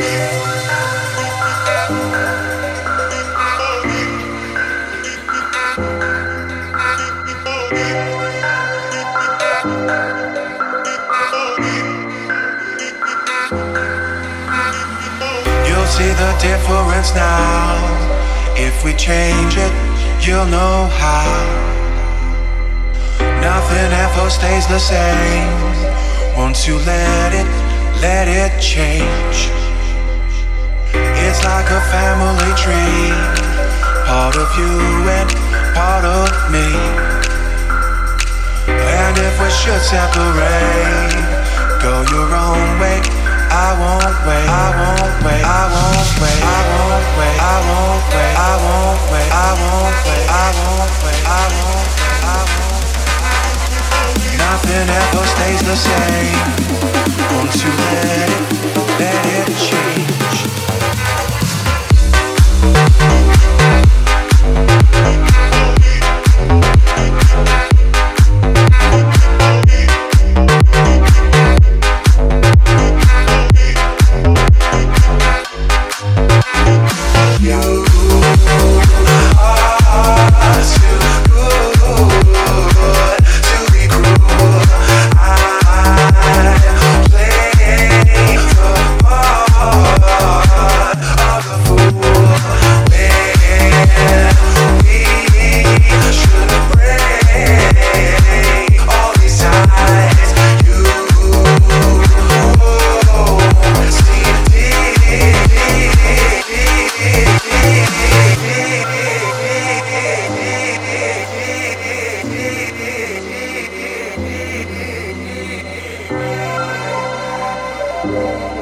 Yeah. See the difference now. If we change it, you'll know how. Nothing ever stays the same. Once you let it, let it change. It's like a family tree, part of you and part of me. And if we should separate, go your own way. I won't wait, I won't wait, I won't wait, I won't wait, I won't wait, I won't wait, I won't wait, I won't wait, I won't won't Nothing ever stays the same. Once you let I Música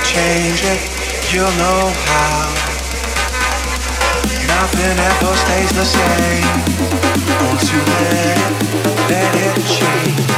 change it, you'll know how. Nothing ever stays the same. Once you let it, let it change.